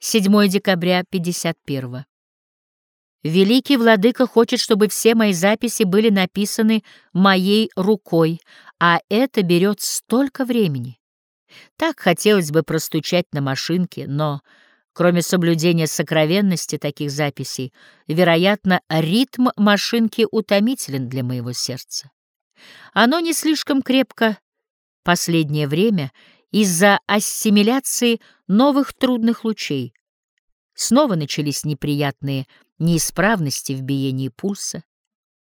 7 декабря 51 Великий Владыка хочет, чтобы все мои записи были написаны моей рукой, а это берет столько времени. Так хотелось бы простучать на машинке, но, кроме соблюдения сокровенности таких записей, вероятно, ритм машинки утомителен для моего сердца. Оно не слишком крепко последнее время из-за ассимиляции новых трудных лучей. Снова начались неприятные неисправности в биении пульса.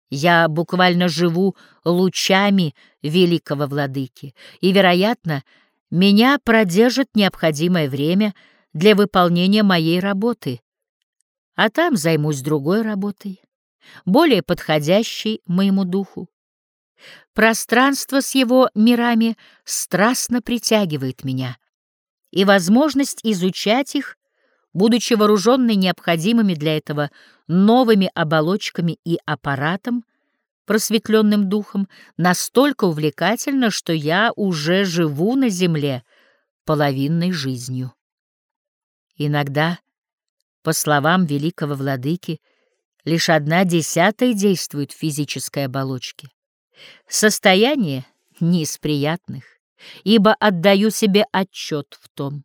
Я буквально живу лучами великого владыки, и, вероятно, меня продержит необходимое время для выполнения моей работы, а там займусь другой работой, более подходящей моему духу. Пространство с его мирами страстно притягивает меня, и возможность изучать их, будучи вооруженной необходимыми для этого новыми оболочками и аппаратом, просветленным духом, настолько увлекательно, что я уже живу на земле половинной жизнью. Иногда, по словам великого владыки, лишь одна десятая действует в физической оболочке. Состояние не из приятных, ибо отдаю себе отчет в том.